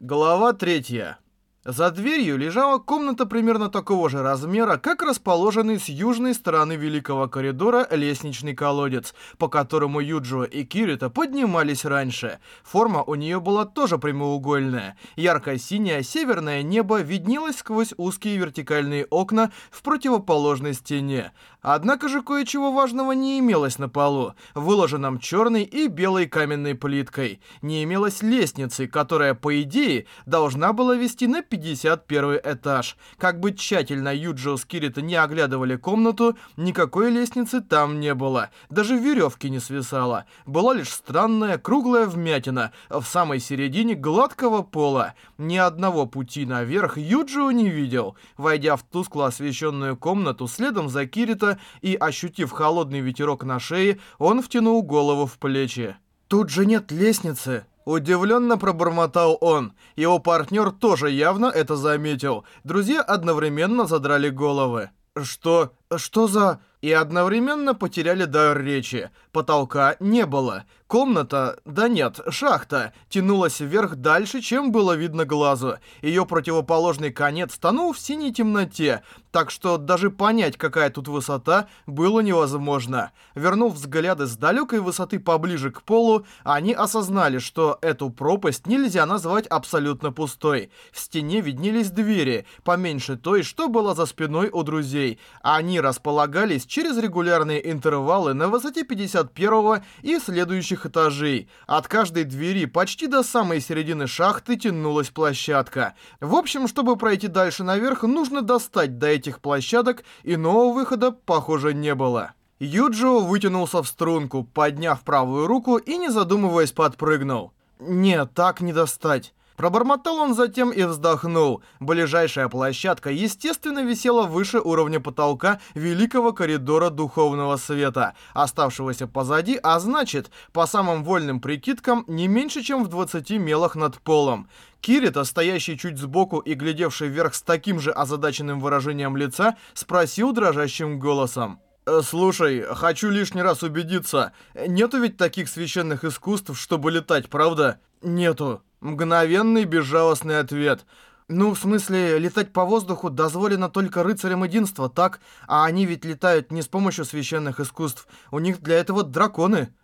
Глава третья. За дверью лежала комната примерно такого же размера, как расположенный с южной стороны великого коридора лестничный колодец, по которому Юджио и Кирита поднимались раньше. Форма у нее была тоже прямоугольная. Ярко-синее северное небо виднелось сквозь узкие вертикальные окна в противоположной стене. Однако же кое-чего важного не имелось на полу, выложенном черной и белой каменной плиткой. Не имелось лестницы, которая, по идее, должна была вести на 51 этаж. Как бы тщательно Юджио с Кирита не оглядывали комнату, никакой лестницы там не было. Даже веревки не свисало. Была лишь странная круглая вмятина в самой середине гладкого пола. Ни одного пути наверх Юджио не видел. Войдя в тускло освещенную комнату следом за Кирита и ощутив холодный ветерок на шее, он втянул голову в плечи. «Тут же нет лестницы!» Удивленно пробормотал он. Его партнер тоже явно это заметил. Друзья одновременно задрали головы. «Что? Что за...» И одновременно потеряли дар речи. Потолка не было. Комната, да нет, шахта, тянулась вверх дальше, чем было видно глазу. Ее противоположный конец тонул в синей темноте, так что даже понять, какая тут высота, было невозможно. Вернув взгляды с далекой высоты поближе к полу, они осознали, что эту пропасть нельзя назвать абсолютно пустой. В стене виднелись двери, поменьше той, что была за спиной у друзей. Они располагались через регулярные интервалы на высоте 51 и следующих этажей. От каждой двери почти до самой середины шахты тянулась площадка. В общем, чтобы пройти дальше наверх, нужно достать до этих площадок, и нового выхода, похоже, не было. Юджио вытянулся в струнку, подняв правую руку и, не задумываясь, подпрыгнул. «Нет, так не достать». Пробормотал он затем и вздохнул. Ближайшая площадка, естественно, висела выше уровня потолка великого коридора духовного света, оставшегося позади, а значит, по самым вольным прикидкам, не меньше, чем в 20 мелах над полом. Кирита, стоящий чуть сбоку и глядевший вверх с таким же озадаченным выражением лица, спросил дрожащим голосом. «Э, «Слушай, хочу лишний раз убедиться, нету ведь таких священных искусств, чтобы летать, правда?» «Нету», Мгновенный безжалостный ответ. Ну, в смысле, летать по воздуху дозволено только рыцарям единства, так? А они ведь летают не с помощью священных искусств. У них для этого драконы.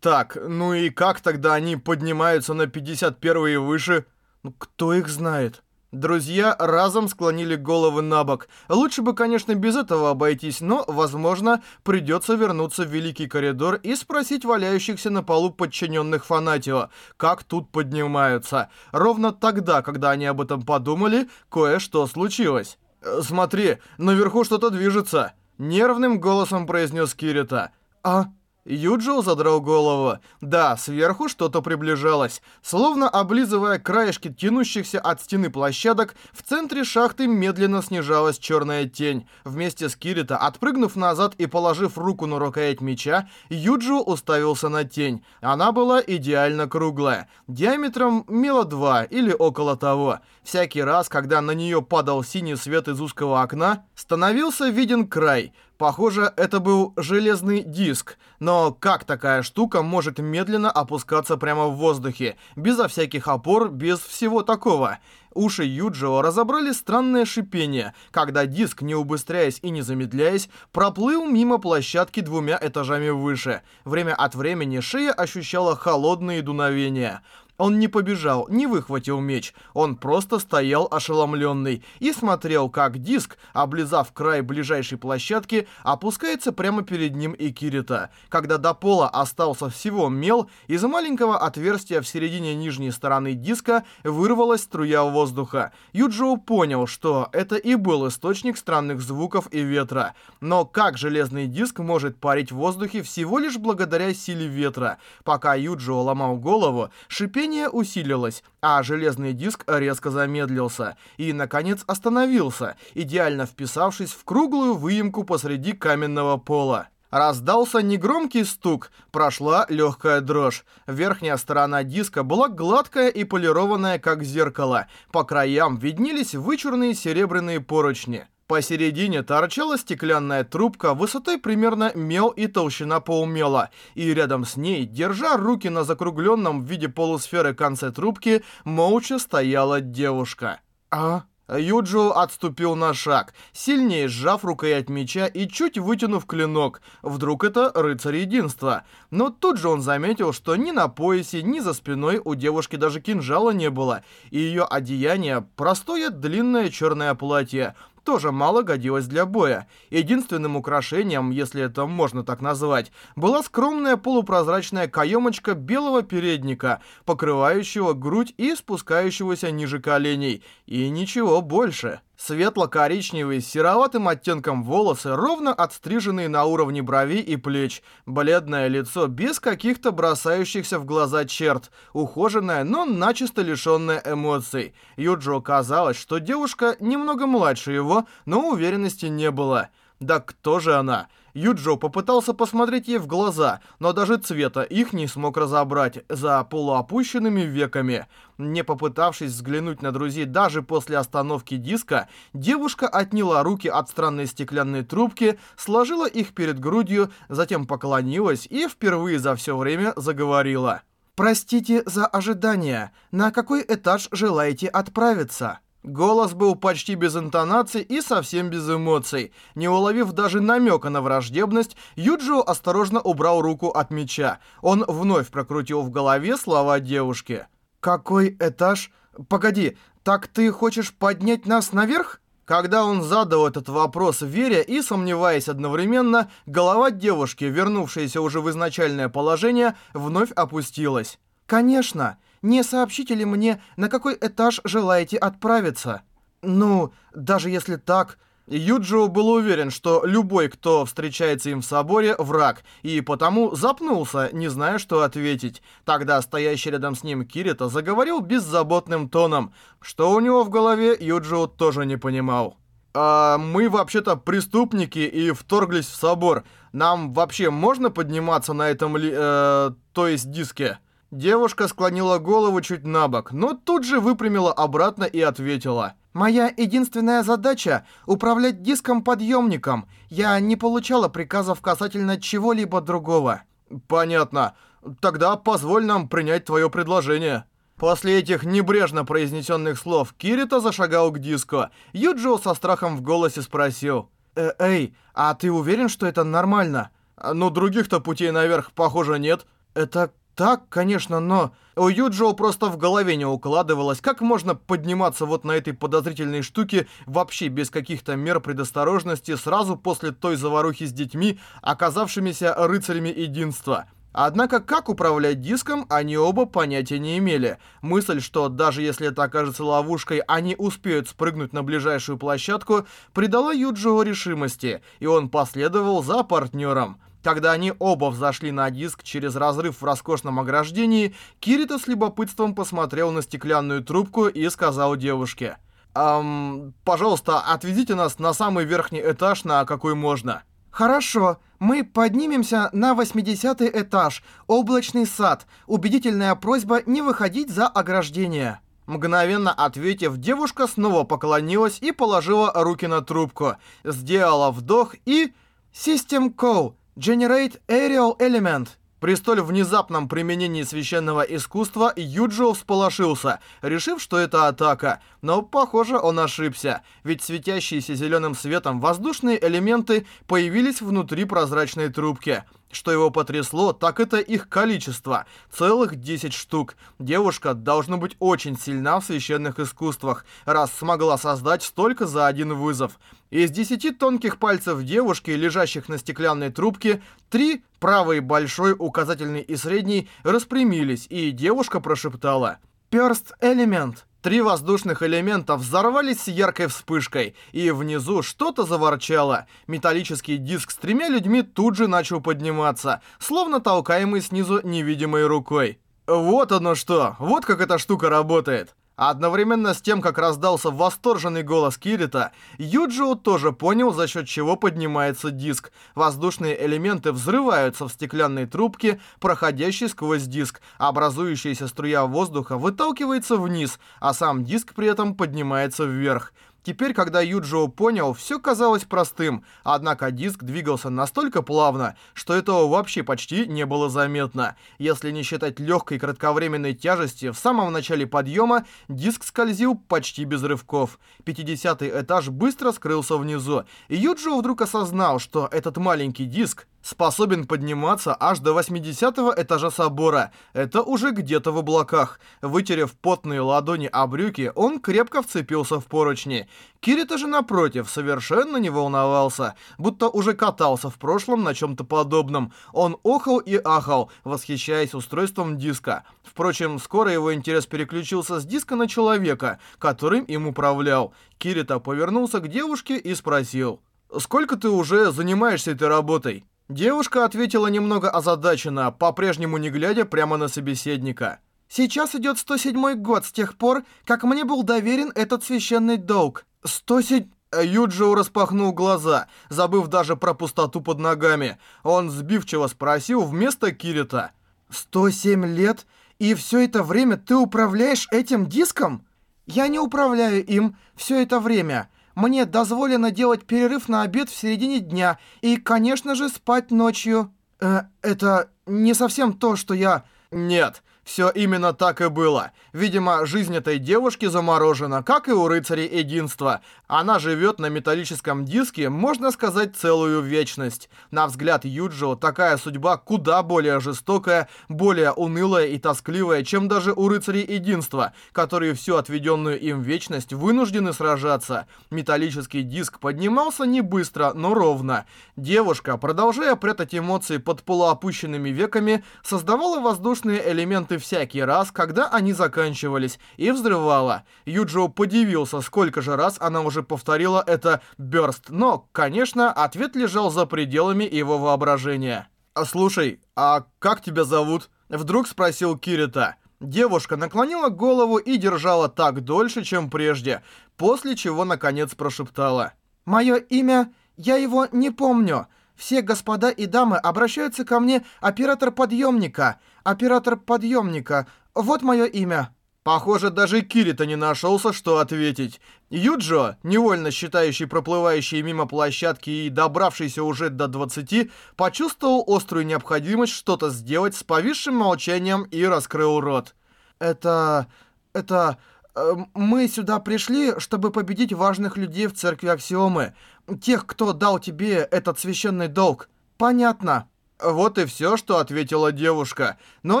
Так, ну и как тогда они поднимаются на 51 и выше? Ну, кто их знает? Друзья разом склонили головы на бок. Лучше бы, конечно, без этого обойтись, но, возможно, придется вернуться в Великий Коридор и спросить валяющихся на полу подчиненных Фанатио, как тут поднимаются. Ровно тогда, когда они об этом подумали, кое-что случилось. «Э, «Смотри, наверху что-то движется», — нервным голосом произнес Кирита. «А, Юджио задрал голову. Да, сверху что-то приближалось. Словно облизывая краешки тянущихся от стены площадок, в центре шахты медленно снижалась черная тень. Вместе с Кирита, отпрыгнув назад и положив руку на рукоять меча, Юджио уставился на тень. Она была идеально круглая. Диаметром мило два или около того. Всякий раз, когда на нее падал синий свет из узкого окна, становился виден край — Похоже, это был железный диск. Но как такая штука может медленно опускаться прямо в воздухе, безо всяких опор, без всего такого? Уши Юджио разобрали странное шипение, когда диск, не убыстряясь и не замедляясь, проплыл мимо площадки двумя этажами выше. Время от времени шея ощущала холодные дуновения. Он не побежал, не выхватил меч. Он просто стоял ошеломленный и смотрел, как диск, облизав край ближайшей площадки, опускается прямо перед ним и Кирита. Когда до пола остался всего мел, из маленького отверстия в середине нижней стороны диска вырвалась струя воздуха. Юджио понял, что это и был источник странных звуков и ветра. Но как железный диск может парить в воздухе всего лишь благодаря силе ветра? Пока Юджио ломал голову, шипение Движение усилилось, а железный диск резко замедлился и, наконец, остановился, идеально вписавшись в круглую выемку посреди каменного пола. Раздался негромкий стук, прошла легкая дрожь. Верхняя сторона диска была гладкая и полированная, как зеркало. По краям виднелись вычурные серебряные поручни. Посередине торчала стеклянная трубка высотой примерно мел и толщина полмела, и рядом с ней, держа руки на закругленном в виде полусферы конце трубки, молча стояла девушка. «А?» Юджио отступил на шаг, сильнее сжав рукоять меча и чуть вытянув клинок. Вдруг это рыцарь единства. Но тут же он заметил, что ни на поясе, ни за спиной у девушки даже кинжала не было, и ее одеяние — простое длинное черное платье — тоже мало годилась для боя. Единственным украшением, если это можно так назвать, была скромная полупрозрачная каемочка белого передника, покрывающего грудь и спускающегося ниже коленей. И ничего больше. Светло-коричневые с сероватым оттенком волосы, ровно отстриженные на уровне бровей и плеч, бледное лицо без каких-то бросающихся в глаза черт, ухоженное, но начисто лишенное эмоций. Юджо казалось, что девушка немного младше его, но уверенности не было. Да кто же она? Юджо попытался посмотреть ей в глаза, но даже цвета их не смог разобрать за полуопущенными веками. Не попытавшись взглянуть на друзей даже после остановки диска, девушка отняла руки от странной стеклянной трубки, сложила их перед грудью, затем поклонилась и впервые за все время заговорила. «Простите за ожидание. На какой этаж желаете отправиться?» Голос был почти без интонации и совсем без эмоций. Не уловив даже намека на враждебность, Юджио осторожно убрал руку от меча. Он вновь прокрутил в голове слова девушки. «Какой этаж? Погоди, так ты хочешь поднять нас наверх?» Когда он задал этот вопрос, веря и сомневаясь одновременно, голова девушки, вернувшаяся уже в изначальное положение, вновь опустилась. «Конечно не сообщите ли мне, на какой этаж желаете отправиться? Ну, даже если так... Юджио был уверен, что любой, кто встречается им в соборе, враг, и потому запнулся, не зная, что ответить. Тогда стоящий рядом с ним Кирита заговорил беззаботным тоном. Что у него в голове, Юджио тоже не понимал. А мы вообще-то преступники и вторглись в собор. Нам вообще можно подниматься на этом ли... Э, то есть диске?» Девушка склонила голову чуть на бок, но тут же выпрямила обратно и ответила. «Моя единственная задача — управлять диском-подъемником. Я не получала приказов касательно чего-либо другого». «Понятно. Тогда позволь нам принять твое предложение». После этих небрежно произнесенных слов Кирита зашагал к диску. Юджио со страхом в голосе спросил. «Э «Эй, а ты уверен, что это нормально?» «Ну, других-то путей наверх, похоже, нет». «Это так, конечно, но... У Юджио просто в голове не укладывалось, как можно подниматься вот на этой подозрительной штуке вообще без каких-то мер предосторожности сразу после той заварухи с детьми, оказавшимися рыцарями единства. Однако, как управлять диском, они оба понятия не имели. Мысль, что даже если это окажется ловушкой, они успеют спрыгнуть на ближайшую площадку, придала Юджио решимости, и он последовал за партнером. Когда они оба взошли на диск через разрыв в роскошном ограждении, Кирита с любопытством посмотрел на стеклянную трубку и сказал девушке. «Эм, пожалуйста, отведите нас на самый верхний этаж, на какой можно». «Хорошо, мы поднимемся на 80 этаж, облачный сад. Убедительная просьба не выходить за ограждение». Мгновенно ответив, девушка снова поклонилась и положила руки на трубку. Сделала вдох и... «System Call. Generate Aerial Element. При столь внезапном применении священного искусства Юджио всполошился, решив, что это атака. Но, похоже, он ошибся, ведь светящиеся зеленым светом воздушные элементы появились внутри прозрачной трубки. Что его потрясло, так это их количество. Целых 10 штук. Девушка должна быть очень сильна в священных искусствах, раз смогла создать столько за один вызов. Из 10 тонких пальцев девушки, лежащих на стеклянной трубке, три, правый, большой, указательный и средний, распрямились, и девушка прошептала «Перст элемент». Три воздушных элемента взорвались с яркой вспышкой, и внизу что-то заворчало. Металлический диск с тремя людьми тут же начал подниматься, словно толкаемый снизу невидимой рукой. Вот оно что, вот как эта штука работает. Одновременно с тем, как раздался восторженный голос Кирита, Юджио тоже понял, за счет чего поднимается диск. Воздушные элементы взрываются в стеклянной трубке, проходящей сквозь диск. Образующаяся струя воздуха выталкивается вниз, а сам диск при этом поднимается вверх. Теперь, когда Юджио понял, все казалось простым, однако диск двигался настолько плавно, что этого вообще почти не было заметно. Если не считать легкой кратковременной тяжести, в самом начале подъема диск скользил почти без рывков. 50 этаж быстро скрылся внизу, и Юджио вдруг осознал, что этот маленький диск способен подниматься аж до 80 этажа собора. Это уже где-то в облаках. Вытерев потные ладони о брюки, он крепко вцепился в поручни. Кирита же, напротив, совершенно не волновался, будто уже катался в прошлом на чем-то подобном. Он охал и ахал, восхищаясь устройством диска. Впрочем, скоро его интерес переключился с диска на человека, которым им управлял. Кирита повернулся к девушке и спросил. «Сколько ты уже занимаешься этой работой?» Девушка ответила немного озадаченно, по-прежнему не глядя прямо на собеседника. «Сейчас идет 107-й год с тех пор, как мне был доверен этот священный долг. 107...» Юджио распахнул глаза, забыв даже про пустоту под ногами. Он сбивчиво спросил вместо Кирита. «107 лет? И все это время ты управляешь этим диском?» «Я не управляю им все это время. Мне дозволено делать перерыв на обед в середине дня и, конечно же, спать ночью. Э, это не совсем то, что я... Нет, все именно так и было. Видимо, жизнь этой девушки заморожена, как и у рыцарей единства. Она живет на металлическом диске, можно сказать, целую вечность. На взгляд Юджио, такая судьба куда более жестокая, более унылая и тоскливая, чем даже у рыцарей единства, которые всю отведенную им вечность вынуждены сражаться. Металлический диск поднимался не быстро, но ровно. Девушка, продолжая прятать эмоции под полуопущенными веками, создавала воздушные элементы всякий раз, когда они заканчивались, и взрывала. Юджио подивился, сколько же раз она уже повторила это «бёрст», но, конечно, ответ лежал за пределами его воображения. «А «Слушай, а как тебя зовут?» Вдруг спросил Кирита. Девушка наклонила голову и держала так дольше, чем прежде, после чего наконец прошептала. «Мое имя... Я его не помню. Все господа и дамы обращаются ко мне оператор подъемника. Оператор подъемника. Вот мое имя. Похоже, даже Кирита не нашелся, что ответить. Юджо, невольно считающий проплывающие мимо площадки и добравшийся уже до 20, почувствовал острую необходимость что-то сделать с повисшим молчанием и раскрыл рот. «Это... это... Э, мы сюда пришли, чтобы победить важных людей в церкви Аксиомы. Тех, кто дал тебе этот священный долг. Понятно. Вот и все, что ответила девушка. Но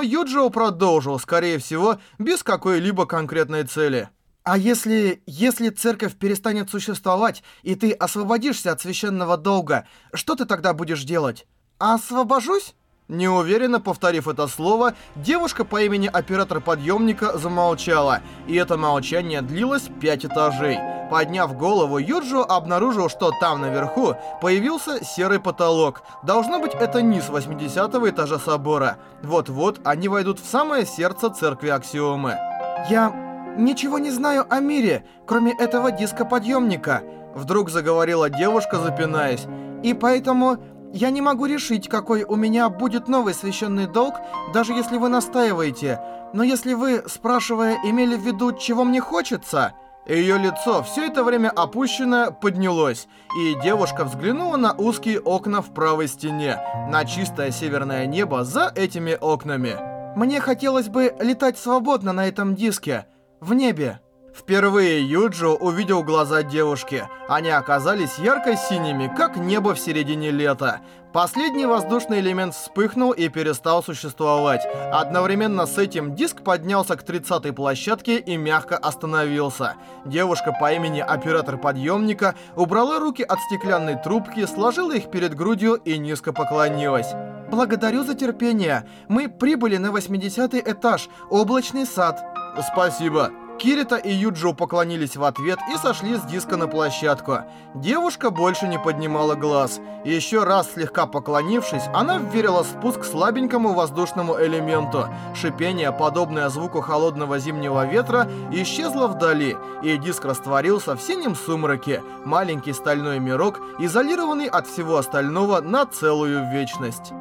Юджио продолжил, скорее всего, без какой-либо конкретной цели. А если... если церковь перестанет существовать, и ты освободишься от священного долга, что ты тогда будешь делать? Освобожусь? Неуверенно повторив это слово, девушка по имени оператор подъемника замолчала, и это молчание длилось пять этажей. Подняв голову, Юджио обнаружил, что там наверху появился серый потолок. Должно быть, это низ 80 этажа собора. Вот-вот они войдут в самое сердце церкви Аксиомы. «Я ничего не знаю о мире, кроме этого диска подъемника», вдруг заговорила девушка, запинаясь. «И поэтому я не могу решить, какой у меня будет новый священный долг, даже если вы настаиваете. Но если вы, спрашивая, имели в виду, чего мне хочется...» Ее лицо, все это время опущенное, поднялось, и девушка взглянула на узкие окна в правой стене, на чистое северное небо за этими окнами. «Мне хотелось бы летать свободно на этом диске, в небе». Впервые Юджо увидел глаза девушки. Они оказались ярко-синими, как небо в середине лета. Последний воздушный элемент вспыхнул и перестал существовать. Одновременно с этим диск поднялся к 30-й площадке и мягко остановился. Девушка по имени оператор подъемника убрала руки от стеклянной трубки, сложила их перед грудью и низко поклонилась. «Благодарю за терпение. Мы прибыли на 80-й этаж, облачный сад». «Спасибо». Кирита и Юджио поклонились в ответ и сошли с диска на площадку. Девушка больше не поднимала глаз. Еще раз слегка поклонившись, она вверила спуск слабенькому воздушному элементу. Шипение, подобное звуку холодного зимнего ветра, исчезло вдали, и диск растворился в синем сумраке. Маленький стальной мирок, изолированный от всего остального на целую вечность.